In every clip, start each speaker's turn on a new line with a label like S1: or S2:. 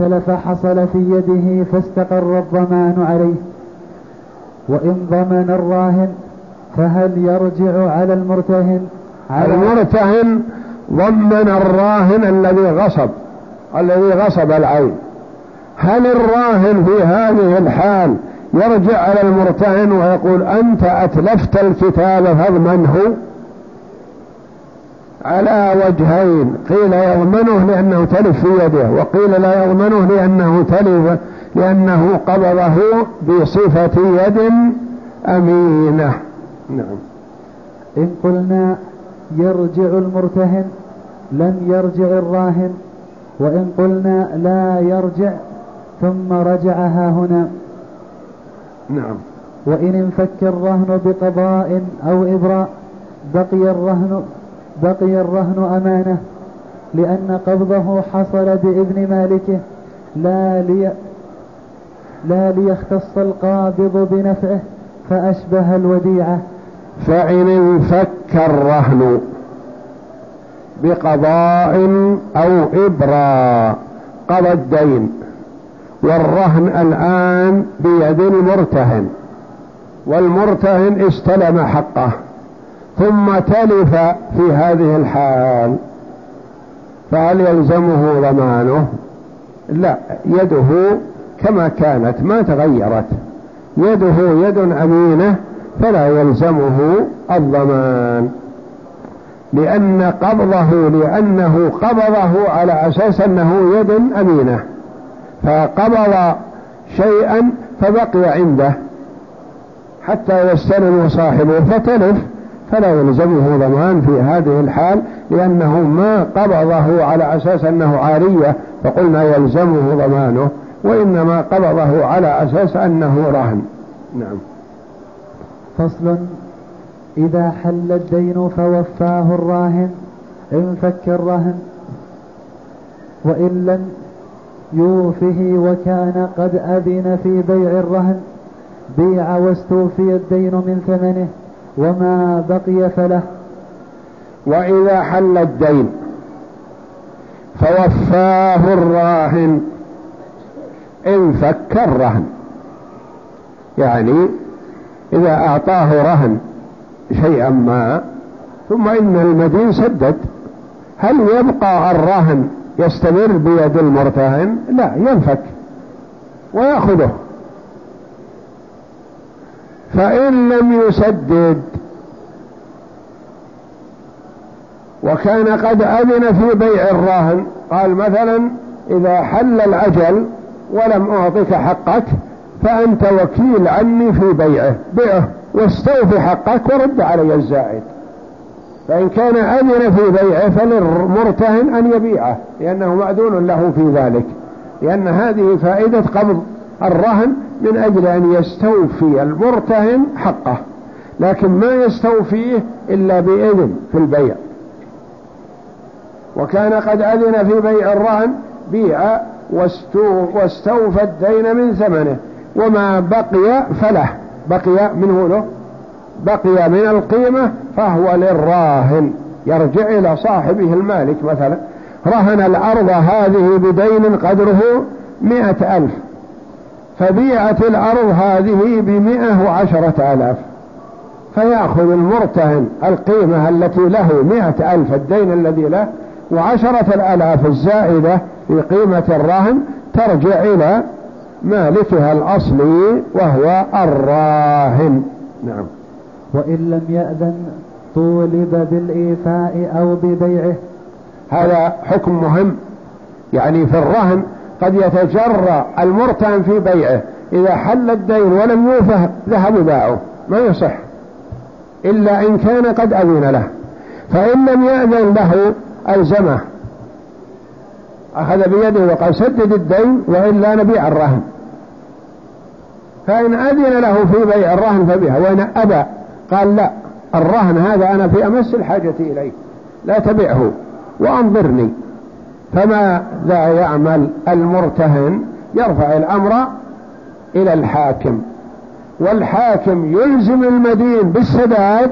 S1: التلف حصل في يده فاستقر الضمان عليه. وإن ضمن الراهن فهل يرجع على المرتهن؟
S2: على المرتهن ضمن الراهن الذي غصب الذي غصب العين. هل الراهن في هذه الحال يرجع على المرتهن ويقول أنت أتلفت الكتاب فاضمنه؟ على وجهين قيل يضمنه لأنه تلف في يده وقيل لا يضمنه لأنه تلف لأنه قبضه بصفة يد أمينة. نعم.
S1: إن قلنا يرجع المرتهن لم يرجع الراهن وإن قلنا لا يرجع ثم رجعها هنا.
S2: نعم.
S1: وإن انفك الرهن بقضاء أو إبراء بقي الرهن بقي الرهن أمانة لأن قبضه حصل بإذن مالكه لا لي لا ليختص القابض بنفعه فأشبه الوديعة.
S2: فإن انفك الرهن بقضاء أو إبراء قضى الدين. والرهن الآن بيد المرتهن والمرتهن استلم حقه. ثم تلف في هذه الحال. فهل يلزمه ضمانه؟ لا يده كما كانت ما تغيرت. يده يد أمينة فلا يلزمه الضمان. لأن قبضه لأنه قبضه على أساس أنه يد أمينة. فقبض شيئا فبقي عنده. حتى يستلم صاحبه فتلف. فلا يلزمه ضمان في هذه الحال لأنه ما قبضه على أساس أنه عارية فقلنا يلزمه ضمانه وإنما قبضه على أساس أنه رهن. نعم.
S1: فصل. إذا حل الدين فوفاه الراهن انفك الرهن. وإن لم يوفه وكان قد أذن في بيع الرهن بيع واستوفي الدين من ثمنه. وما بقي فله.
S2: وإذا حل الدين فوفاه الراهن. انفك الرهن. يعني إذا أعطاه رهن شيئا ما ثم إن المدين سدد. هل يبقى الرهن يستمر بيد المرتهن؟ لا ينفك ويأخذه. فإن لم يسدد وكان قد أذن في بيع الراهن قال مثلا إذا حل الأجل ولم أعطك حقك فأنت وكيل عني في بيعه بيعه واستوفي حقك ورد علي الزائد. فإن كان أذن في بيعه فللمرتهن أن يبيعه لأنه مأذون له في ذلك. لأن هذه فائدة قبض الرهن من أجل أن يستوفي المرتهن حقه لكن ما يستوفيه إلا بإذن في البيع. وكان قد أذن في بيع الرهن بيع واستوفى الدين من ثمنه وما بقي فله. بقي منه له؟ بقي من القيمة فهو للراهن. يرجع إلى صاحبه المالك مثلا. رهن الأرض هذه بدين قدره مئة ألف. فبيعت الأرض هذه بمئة وعشرة آلاف. فيأخذ المرتهن القيمة التي له مئة ألف الدين الذي له وعشرة الآلاف الزائدة في قيمة الرهن ترجع إلى مالكها الأصلي وهو الراهن. نعم.
S1: وإن لم يأذن طولب بالإيفاء أو ببيعه.
S2: هذا حكم مهم. يعني في الرهن قد يتجرى المرتهن في بيعه. إذا حل الدين ولم يوفه ذهب باعه. ما يصح. إلا إن كان قد أذن له. فإن لم يأذن له ألزمه. أخذ بيده وقال سدد الدين وإلا نبيع الرهن. فإن أذن له في بيع الرهن فبيع وإن أبى قال لا الرهن هذا أنا في أمس الحاجة إليه. لا تبعه. وأنظرني. فماذا يعمل المرتهن يرفع الأمر إلى الحاكم والحاكم يلزم المدين بالسداد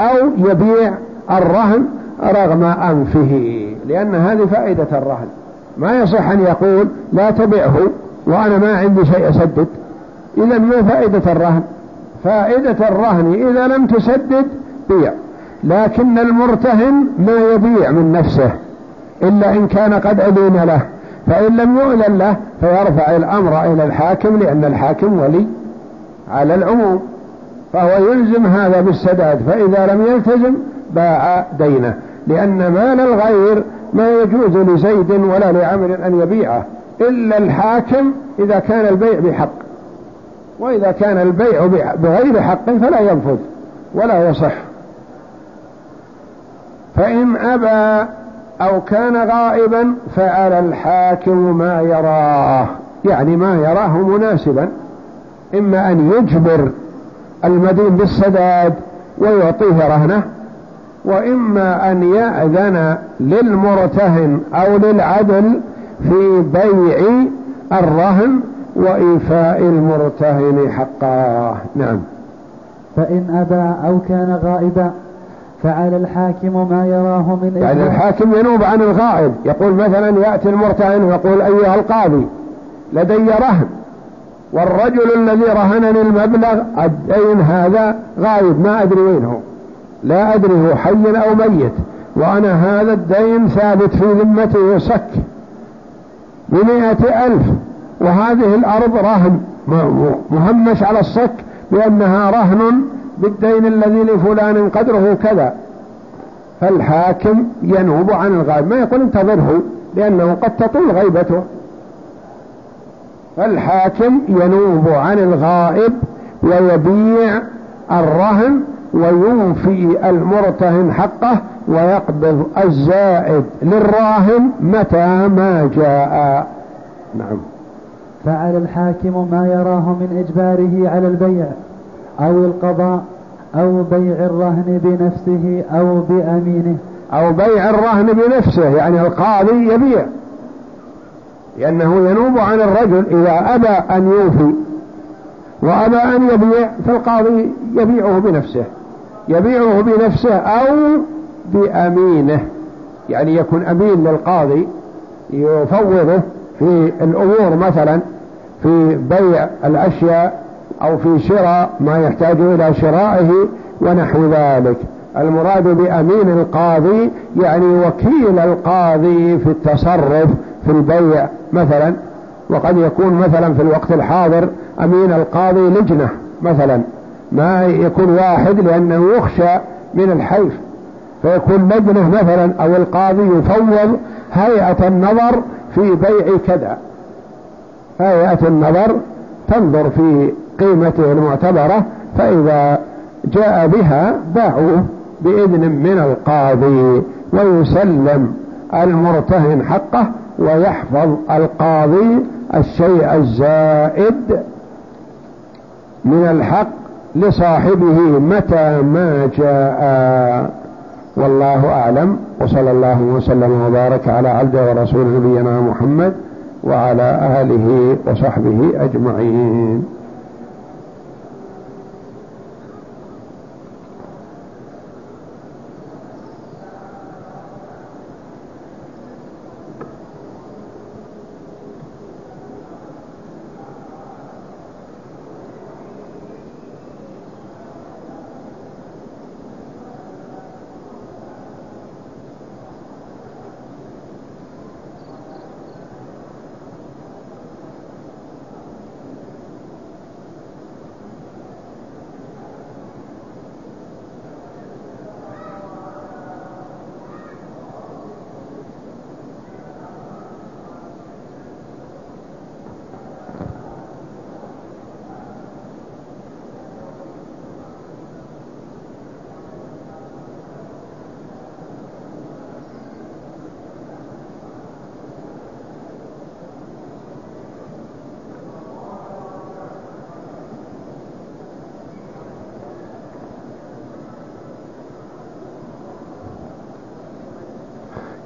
S2: أو يبيع الرهن رغم أنفه لأن هذه فائدة الرهن. ما يصح أن يقول لا تبعه وأنا ما عندي شيء أسدد. إذا ما فائدة الرهن. فائدة الرهن إذا لم تسدد بيع لكن المرتهن ما يبيع من نفسه. إلا إن كان قد أذن له. فإن لم يؤذن له فيرفع الأمر إلى الحاكم لأن الحاكم ولي على العموم. فهو يلزم هذا بالسداد فإذا لم يلتزم باع دينه. لأن مال الغير ما يجوز لزيد ولا لعمر أن يبيعه. إلا الحاكم إذا كان البيع بحق. وإذا كان البيع بغير حق فلا ينفذ ولا يصح. فإن أبى أو كان غائبا فعلى الحاكم ما يراه. يعني ما يراه مناسبا. إما أن يجبر المدين بالسداد ويعطيه رهنة وإما أن يأذن للمرتهن أو للعدل في بيع الرهن وإيفاء المرتهن حقه. نعم.
S1: فإن أبى أو كان غائبا فعلى الحاكم ما يراه من
S2: يعني الحاكم ينوب عن الغائب. يقول مثلا يأتي المرتهن ويقول أيها القاضي لدي رهن والرجل الذي رهنني المبلغ الدين هذا غايب ما أدري وين هو. لا أدري هو حي أو ميت وأنا هذا الدين ثابت في ذمتي وسك بمئة ألف. وهذه الأرض رهن مهمش على الصك بأنها رهن بالدين الذي لفلان قدره كذا. فالحاكم ينوب عن الغائب. ما يقول انتظره لأنه قد تطول غيبته. فالحاكم ينوب عن الغائب ويبيع الرهن ويوفي المرتهن حقه ويقبض الزائد للراهن متى ما جاء. نعم.
S1: فعلى الحاكم ما يراه من إجباره على البيع. أو القضاء أو بيع الرهن بنفسه أو بأمينه.
S2: أو بيع الرهن بنفسه يعني القاضي يبيع. لأنه ينوب عن الرجل إذا أبى أن يوفي وأبى أن يبيع فالقاضي يبيعه بنفسه. يبيعه بنفسه أو بأمينه. يعني يكون أمين للقاضي يفوضه في الأمور مثلا في بيع الأشياء أو في شراء ما يحتاج إلى شرائه ونحو ذلك. المراد بأمين القاضي يعني وكيل القاضي في التصرف في البيع. مثلا وقد يكون مثلا في الوقت الحاضر أمين القاضي لجنة مثلا. ما يكون واحد لأنه يخشى من الحيف. فيكون لجنة مثلا أو القاضي يفوض هيئة النظر في بيع كذا. هيئة النظر تنظر في قيمته المعتبرة فإذا جاء بها باعوه بإذن من القاضي ويسلم المرتهن حقه ويحفظ القاضي الشيء الزائد من الحق لصاحبه متى ما جاء. والله أعلم وصلى الله وسلم وبارك على عبده ورسول نبينا محمد وعلى آله وصحبه أجمعين.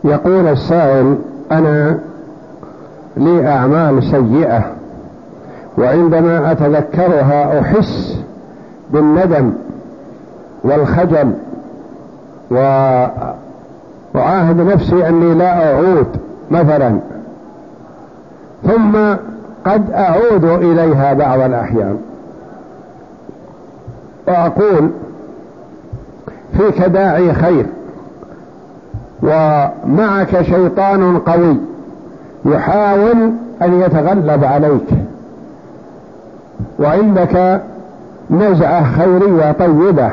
S2: يقول السائل أنا لي أعمال سيئة وعندما أتذكرها أحس بالندم والخجل وأعاهد نفسي أني لا أعود مثلا. ثم قد أعود إليها بعض الأحيان. وأقول فيك داعي خير. ومعك شيطان قوي يحاول أن يتغلب عليك. وعندك نزعة خيرية طيبة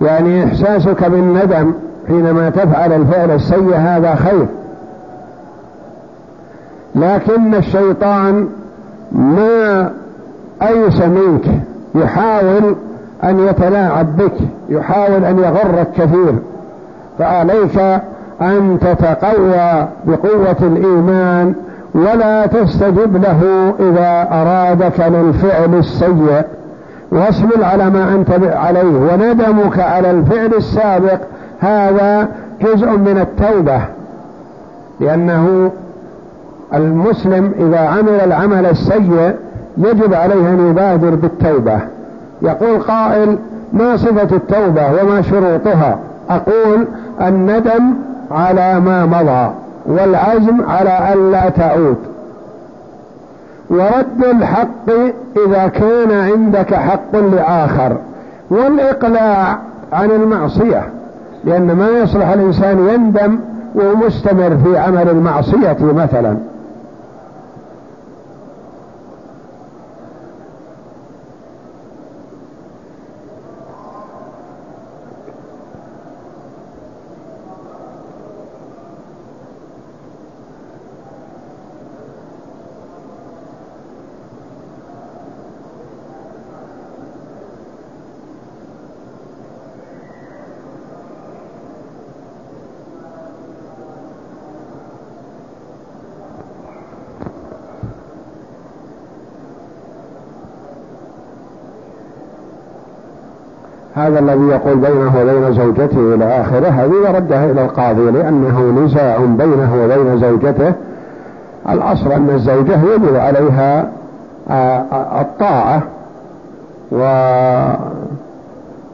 S2: يعني إحساسك بالندم حينما تفعل الفعل السيء هذا خير. لكن الشيطان ما أيس منك يحاول أن يتلاعب بك يحاول أن يغرك كثير. فعليك أن تتقوى بقوة الإيمان ولا تستجب له إذا أرادك للفعل السيء. واصبر على ما أنت عليه وندمك على الفعل السابق. هذا جزء من التوبة لأنه المسلم إذا عمل العمل السيء يجب عليه أن يبادر بالتوبة. يقول قائل ما صفة التوبة وما شروطها؟ أقول الندم على ما مضى والعزم على ألا تعود ورد الحق إذا كان عندك حق لآخر والإقلاع عن المعصية لأن ما يصلح الإنسان يندم ومستمر في عمل المعصية مثلا. هذا الذي يقول بينه وبين زوجته إلى آخره هذه ردها إلى القاضي لأنه نزاع بينه وبين زوجته. الأصل أن الزوجة يجب عليها الطاعة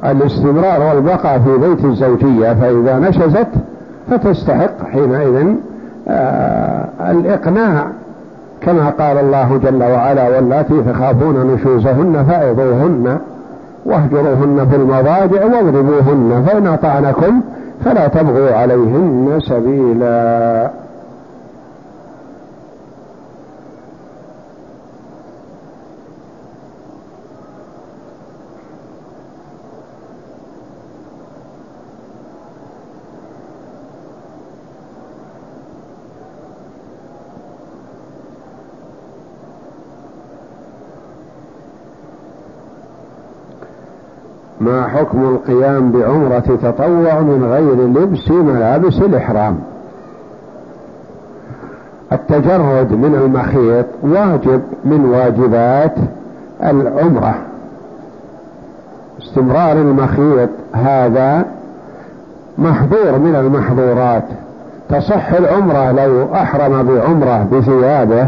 S2: والاستمرار والبقاء في بيت الزوجية فإذا نشزت فتستحق حينئذ الإقناع. كما قال الله جل وعلا واللاتي تخافون نشوزهن فأعظوهن واهجروهن في المضاجع واضربوهن فإن أطعنكم فلا تبغوا عليهن سبيلا. حكم القيام بعمرة تطوع من غير لبس ملابس الإحرام؟ التجرد من المخيط واجب من واجبات العمرة. استمرار المخيط هذا محظور من المحظورات. تصح العمرة لو أحرم بعمرة بثيابه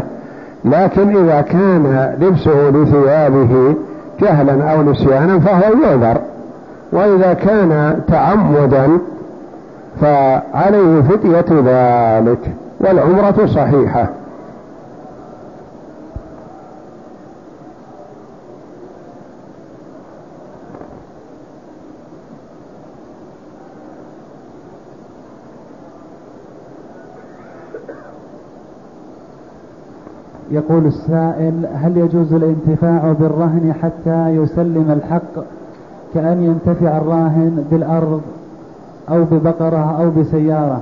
S2: لكن إذا كان لبسه لثيابه جهلا أو نسيانا فهو يعذر. وإذا كان تعمدا فعليه فتية ذلك والعمرة صحيحة.
S1: يقول السائل هل يجوز الانتفاع بالرهن حتى يسلم الحق كأن ينتفع الراهن بالأرض أو ببقرة أو بسيارة.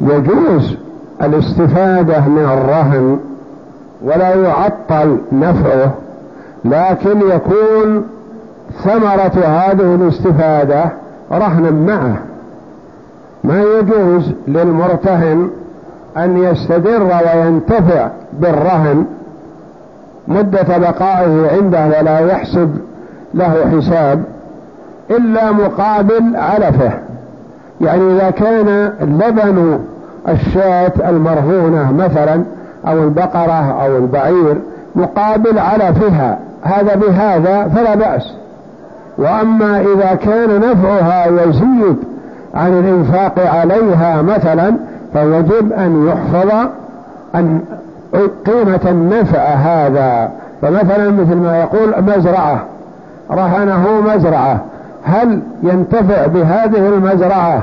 S2: يجوز الاستفادة من الرهن ولا يعطل نفعه لكن يكون ثمرة هذه الاستفادة رهنا معه. ما يجوز للمرتهن أن يستدر وينتفع بالرهن مدة بقائه عنده ولا يحسب له حساب إلا مقابل علفه. يعني إذا كان لبن الشاة المرهونة مثلا أو البقرة أو البعير مقابل علفها هذا بهذا فلا بأس. وأما إذا كان نفعها يزيد عن الإنفاق عليها مثلا فيجب أن يحفظ أن قيمة النفع هذا. فمثلا مثل ما يقول مزرعة رهنه مزرعة هل ينتفع بهذه المزرعة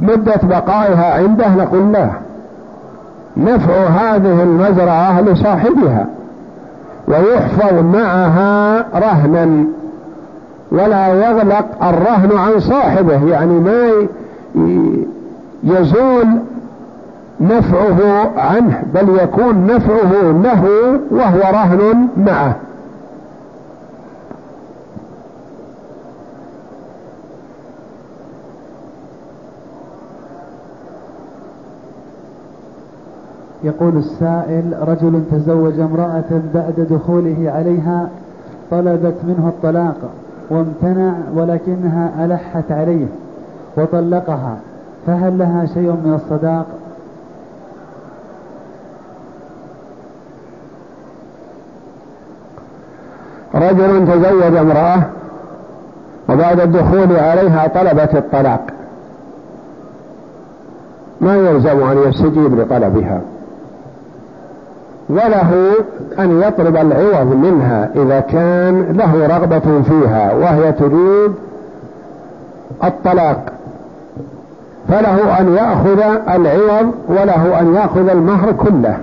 S2: مدة بقائها عنده؟ نقول لا. نفع هذه المزرعة لصاحبها ويحفظ معها رهنا ولا يغلق الرهن عن صاحبه. يعني ما يزول نفعه عنه بل يكون نفعه له وهو رهن معه.
S1: يقول السائل رجل تزوج امرأة بعد دخوله عليها طلبت منه الطلاق وامتنع ولكنها ألحت عليه وطلقها فهل لها شيء من الصداق؟
S2: رجل تزوج امرأة وبعد الدخول عليها طلبت الطلاق. ما يلزم أن يستجيب لطلبها. وله أن يطلب العوض منها إذا كان له رغبة فيها وهي تريد الطلاق. فله أن يأخذ العوض وله أن يأخذ المهر كله.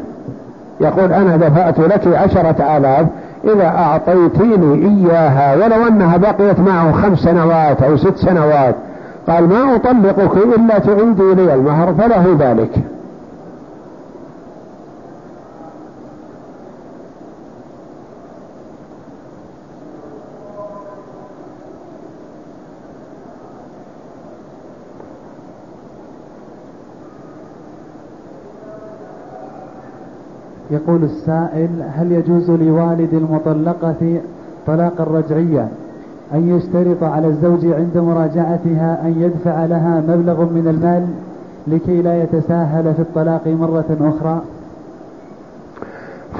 S2: يقول أنا دفعت لك عشرة آلاف إذا أعطيتيني إياها ولو أنها بقيت معه خمس سنوات أو ست سنوات. قال ما أطلقك إلا تعيدي لي المهر فله ذلك.
S1: يقول السائل هل يجوز لوالد المطلقة طلاقا رجعيا أن يشترط على الزوج عند مراجعتها أن يدفع لها مبلغ من المال لكي لا يتساهل في الطلاق مرة أخرى؟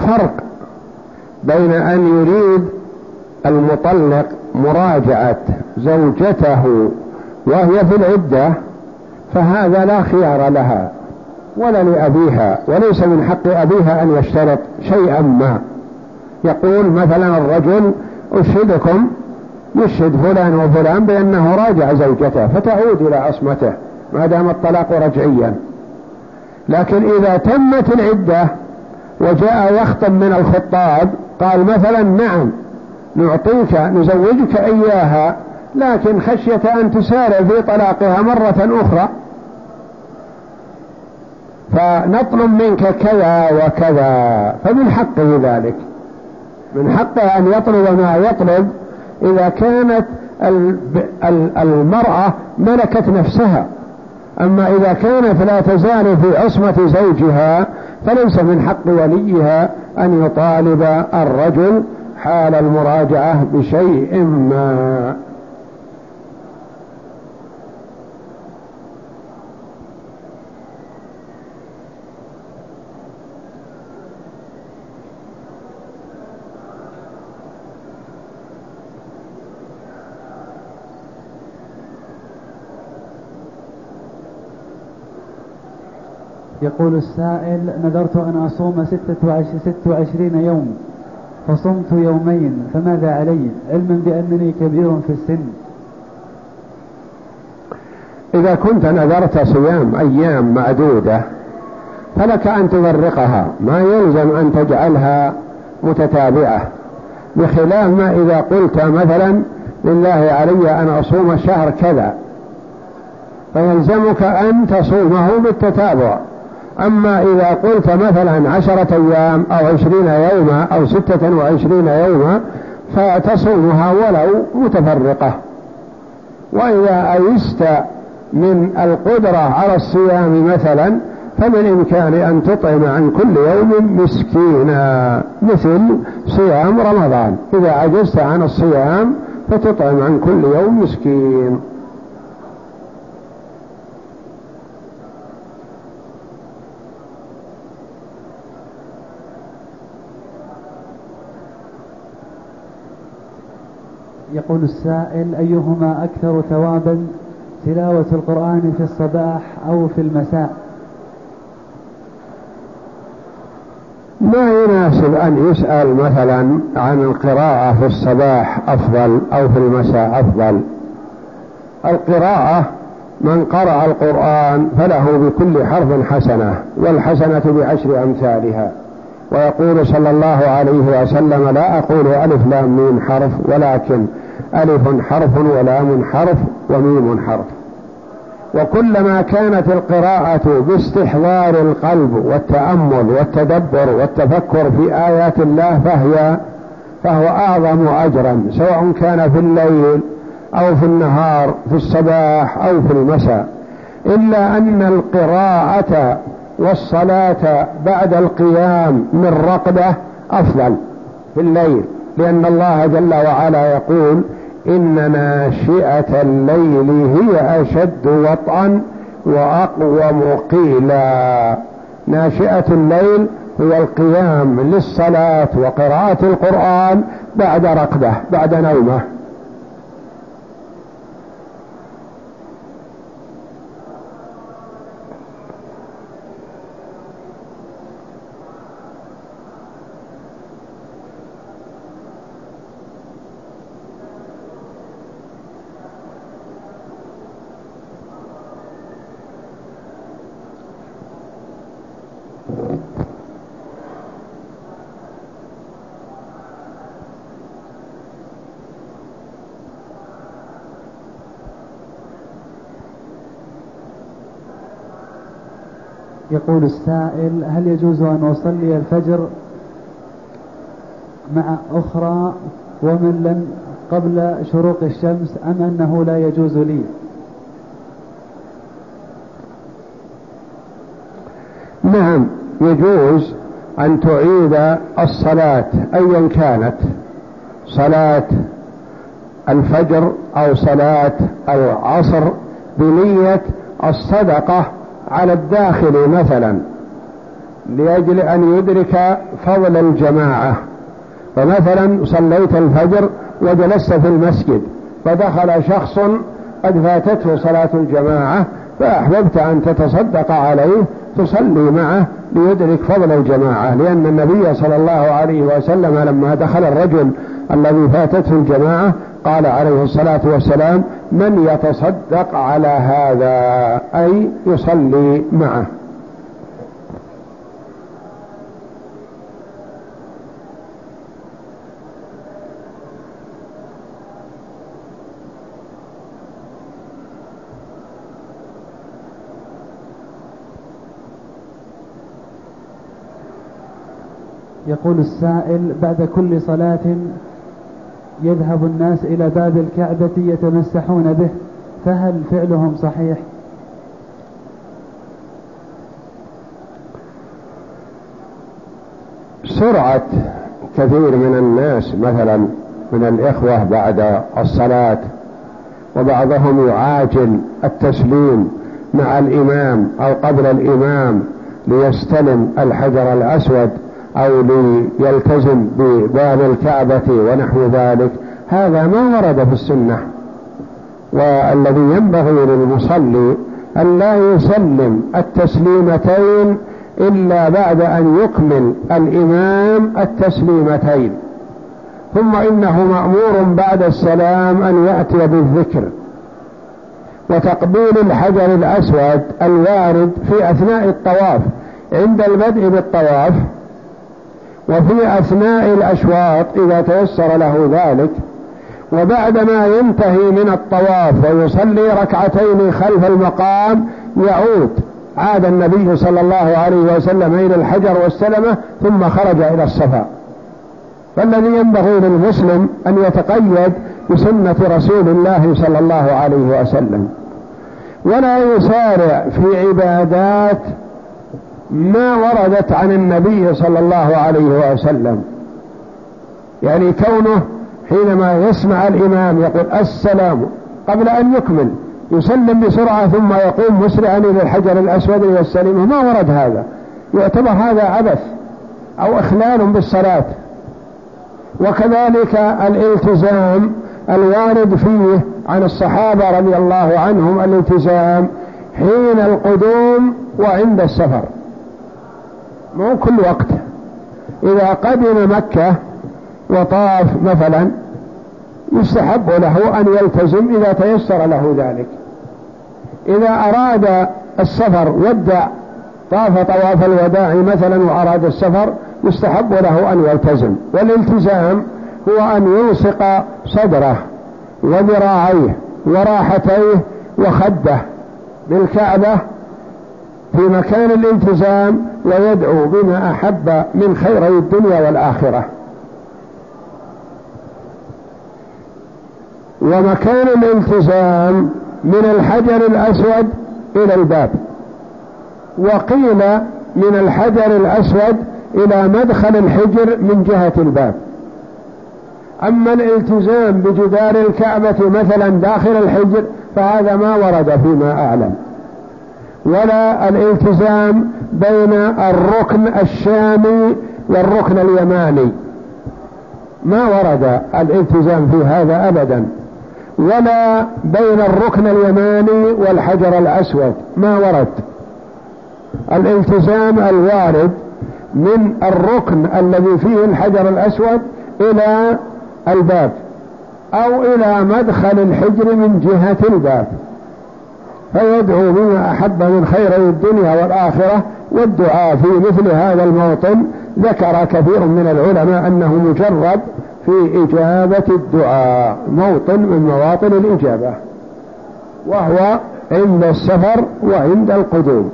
S2: فرق بين أن يريد المطلق مراجعة زوجته وهي في العدة فهذا لا خيار لها. ولا لأبيها وليس من حق أبيها أن يشترط شيئا ما. يقول مثلا الرجل أشهدكم يشهد فلان وفلان بأنه راجع زوجته فتعود إلى عصمته ما دام الطلاق رجعيا. لكن إذا تمت العدة وجاء يخطب من الخطاب قال مثلا نعم نعطيك نزوجك إياها لكن خشية أن تسارع في طلاقها مرة أخرى. فنطلب منك كذا وكذا. فمن حقه ذلك. من حقه أن يطلب ما يطلب إذا كانت المرأة ملكت نفسها. أما إذا كانت لا تزال في عصمة زوجها فليس من حق وليها أن يطالب الرجل حال المراجعة بشيء ما.
S1: يقول السائل نذرت أن أصوم ستة وعشرين يوم فصمت يومين فماذا علي؟ علما بأنني كبير في السن.
S2: إذا كنت نذرت صيام أيام معدودة فلك أن تفرقها ما يلزم أن تجعلها متتابعة. بخلاف ما إذا قلت مثلا لله علي أن أصوم شهر كذا فيلزمك أن تصومه بالتتابع. أما إذا قلت مثلا عشرة أيام أو عشرين يوما أو ستة وعشرين يوما فتصومها ولو متفرقة. وإذا أيست من القدرة على الصيام مثلا فبالإمكان أن تطعم عن كل يوم مسكينا مثل صيام رمضان. إذا عجزت عن الصيام فتطعم عن كل يوم مسكين.
S1: يقول السائل أيهما أكثر ثوابا تلاوة القرآن في الصباح أو في المساء؟
S2: ما يناسب أن يسأل مثلا عن القراءة في الصباح أفضل أو في المساء أفضل؟ القراءة من قرأ القرآن فله بكل حرف حسنة والحسنة بعشر أمثالها. ويقول صلى الله عليه وسلم لا أقول ألف لام ميم حرف ولكن ألف حرف ولام حرف وميم حرف. وكلما كانت القراءة باستحضار القلب والتأمل والتدبر والتفكر في آيات الله فهي فهو أعظم أجرا سواء كان في الليل أو في النهار في الصباح أو في المساء. إلا أن القراءة والصلاة بعد القيام من رقدة أفضل في الليل. لأن الله جل وعلا يقول إن ناشئة الليل هي أشد وطئا وأقوم قيلا. ناشئة الليل هو القيام للصلاة وقراءة القرآن بعد رقده بعد نومه.
S1: يقول السائل هل يجوز أن أصلي الفجر مع أخرى ومن لم قبل شروق الشمس أم أنه لا يجوز لي؟
S2: نعم يجوز أن تعيد الصلاة أيا كانت صلاة الفجر أو صلاة العصر بنية الصدقة على الداخل مثلا لأجل أن يدرك فضل الجماعة. فمثلا صليت الفجر وجلست في المسجد فدخل شخص قد فاتته صلاة الجماعة فأحببت أن تتصدق عليه تصلي معه ليدرك فضل الجماعة. لأن النبي صلى الله عليه وسلم لما دخل الرجل الذي فاتته الجماعة قال عليه الصلاة والسلام من يتصدق على هذا؟ أي يصلي معه.
S1: يقول السائل بعد كل صلاة يذهب الناس إلى باب الكعبة يتمسحون به فهل فعلهم صحيح؟
S2: سرعة كثير من الناس مثلا من الإخوة بعد الصلاة وبعضهم يعاجل التسليم مع الإمام أو قبل الإمام ليستلم الحجر الأسود أو ليلتزم بباب الكعبة ونحو ذلك. هذا ما ورد في السنة. والذي ينبغي للمصلي أن لا يسلم التسليمتين إلا بعد أن يكمل الإمام التسليمتين. ثم إنه مأمور بعد السلام أن يأتي بالذكر. وتقبيل الحجر الأسود الوارد في أثناء الطواف. عند البدء بالطواف وفي أثناء الأشواط إذا تيسر له ذلك وبعدما ينتهي من الطواف ويصلي ركعتين خلف المقام يعود. عاد النبي صلى الله عليه وسلم إلى الحجر والسلمة ثم خرج إلى الصفا. فالذي ينبغي للمسلم أن يتقيد بسنة رسول الله صلى الله عليه وسلم. ولا يسارع في عبادات ما وردت عن النبي صلى الله عليه وسلم. يعني كونه حينما يسمع الإمام يقول السلام قبل أن يكمل يسلم بسرعة ثم يقوم مسرعا إلى الحجر الأسود ليستلمه ما ورد هذا. يعتبر هذا عبث أو إخلال بالصلاة. وكذلك الالتزام الوارد فيه عن الصحابة رضي الله عنهم الالتزام حين القدوم وعند السفر. مو كل وقت. إذا قدم مكة وطاف مثلا يستحب له أن يلتزم إذا تيسر له ذلك. إذا أراد السفر ودع طاف طواف الوداع مثلا وأراد السفر يستحب له أن يلتزم. والالتزام هو أن يلصق صدره وذراعيه وراحتيه وخده بالكعبة في مكان الالتزام ويدعو بما أحب من خيري الدنيا والآخرة. ومكان الالتزام من الحجر الأسود إلى الباب. وقيل من الحجر الأسود إلى مدخل الحجر من جهة الباب. أما الالتزام بجدار الكعبة مثلا داخل الحجر فهذا ما ورد فيما أعلم. ولا الالتزام بين الركن الشامي والركن اليماني. ما ورد الالتزام في هذا أبدا. ولا بين الركن اليماني والحجر الأسود. ما ورد. الالتزام الوارد من الركن الذي فيه الحجر الأسود إلى الباب أو إلى مدخل الحجر من جهة الباب. فيدعو بما أحب من خير الدنيا والآخرة والدعاء في مثل هذا الموطن ذكر كثير من العلماء أنه مجرب في إجابة الدعاء موطن من مواطن الإجابة وهو عند السفر وعند القدوم.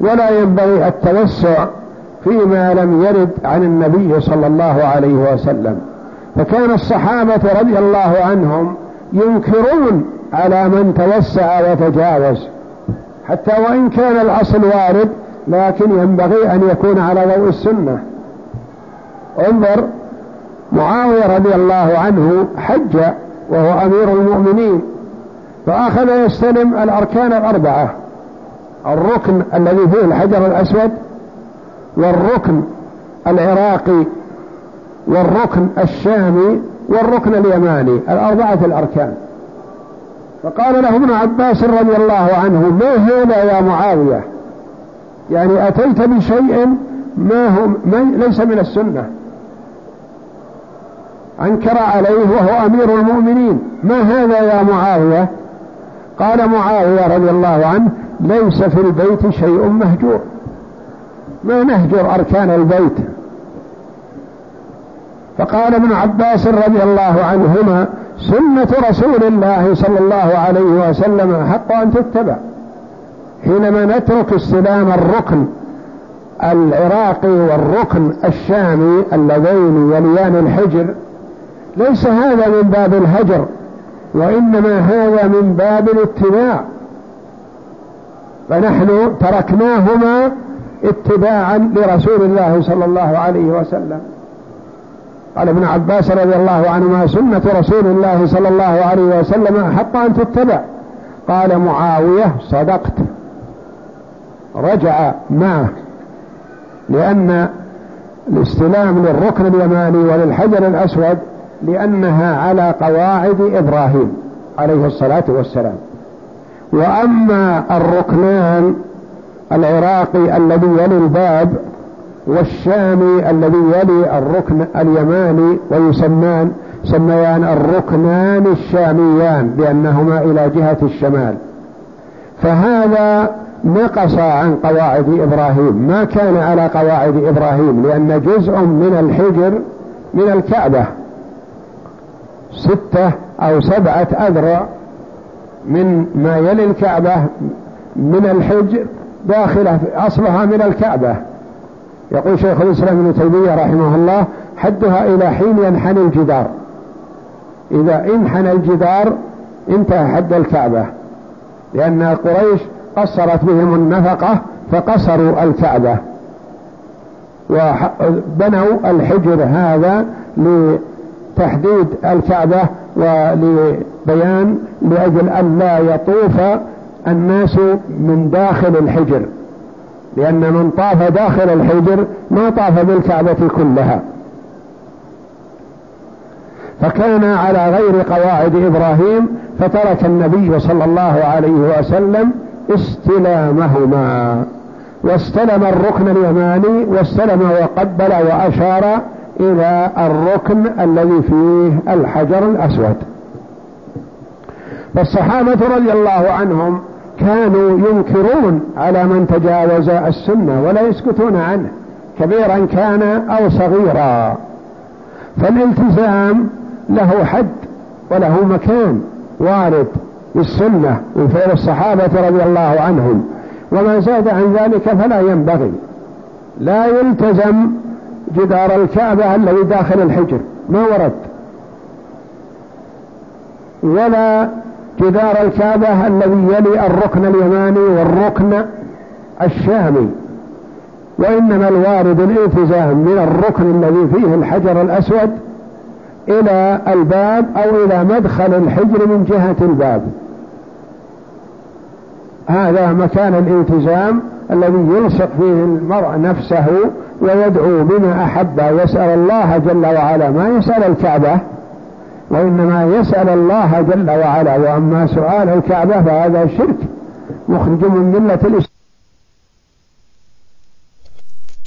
S2: ولا ينبغي التوسع فيما لم يرد عن النبي صلى الله عليه وسلم. فكان الصحابة رضي الله عنهم ينكرون على من توسع وتجاوز. حتى وإن كان الأصل وارد لكن ينبغي أن يكون على ضوء السنة. انظر معاوية رضي الله عنه حج وهو أمير المؤمنين فأخذ يستلم الأركان الأربعة. الركن الذي فيه الحجر الأسود والركن العراقي والركن الشامي والركن اليماني الأربعة الأركان. فقال له ابن عباس رضي الله عنه ما هذا يا معاوية؟ يعني أتيت بشيء ما هو ما ليس من السنة. أنكر عليه وهو أمير المؤمنين ما هذا يا معاوية؟ قال معاوية رضي الله عنه ليس في البيت شيء مهجور. ما نهجر أركان البيت؟ فقال ابن عباس رضي الله عنهما سنة رسول الله صلى الله عليه وسلم حق أن تتبع. حينما نترك استلام الركن العراقي والركن الشامي اللذين يليان الحجر ليس هذا من باب الهجر وإنما هذا من باب الاتباع. فنحن تركناهما اتباعا لرسول الله صلى الله عليه وسلم. قال ابن عباس رضي الله عنهما سنة رسول الله صلى الله عليه وسلم حق أن تتبع. قال معاوية صدقت. رجع معه. لأن الاستلام للركن اليماني وللحجر الأسود لأنها على قواعد إبراهيم عليه الصلاة والسلام. وأما الركنان العراقي الذي يلي الباب والشامي الذي يلي الركن اليماني ويسمان سميان الركنان الشاميان لأنهما إلى جهة الشمال. فهذا نقص عن قواعد إبراهيم. ما كان على قواعد إبراهيم لأن جزء من الحجر من الكعبة ستة أو سبعة أذرع من ما يلي الكعبة من الحجر داخلة أصلها من الكعبة. يقول شيخ الإسلام ابن تيمية رحمه الله حدها إلى حين ينحني الجدار. إذا انحنى الجدار انتهى حد الكعبة. لأن قريش قصرت بهم النفقة فقصروا الكعبة. وبنوا الحجر هذا لتحديد الكعبة ولبيان لأجل أن لا يطوف الناس من داخل الحجر. لأن من طاف داخل الحجر ما طاف بالكعبة كلها. فكان على غير قواعد إبراهيم فترك النبي صلى الله عليه وسلم استلامهما. واستلم الركن اليماني واستلم وقبل وأشار إلى الركن الذي فيه الحجر الأسود. فالصحابة رضي الله عنهم كانوا ينكرون على من تجاوز السنة ولا يسكتون عنه كبيرا كان أو صغيرا. فالالتزام له حد وله مكان وارد بالسنة من فعل الصحابة رضي الله عنهم. وما زاد عن ذلك فلا ينبغي. لا يلتزم جدار الكعبة الذي داخل الحجر ما ورد. ولا جدار الكعبة الذي يلي الركن اليماني والركن الشامي. وإنما الوارد الالتزام من الركن الذي فيه الحجر الأسود إلى الباب أو إلى مدخل الحجر من جهة الباب. هذا مكان الالتزام الذي يلصق فيه المرء نفسه ويدعو بما أحب يسأل الله جل وعلا. ما يسأل الكعبة؟ وإنما يسأل الله جل وعلا وأما سؤال الكعبة فهذا شرك. مخرج من ملة الإسلام.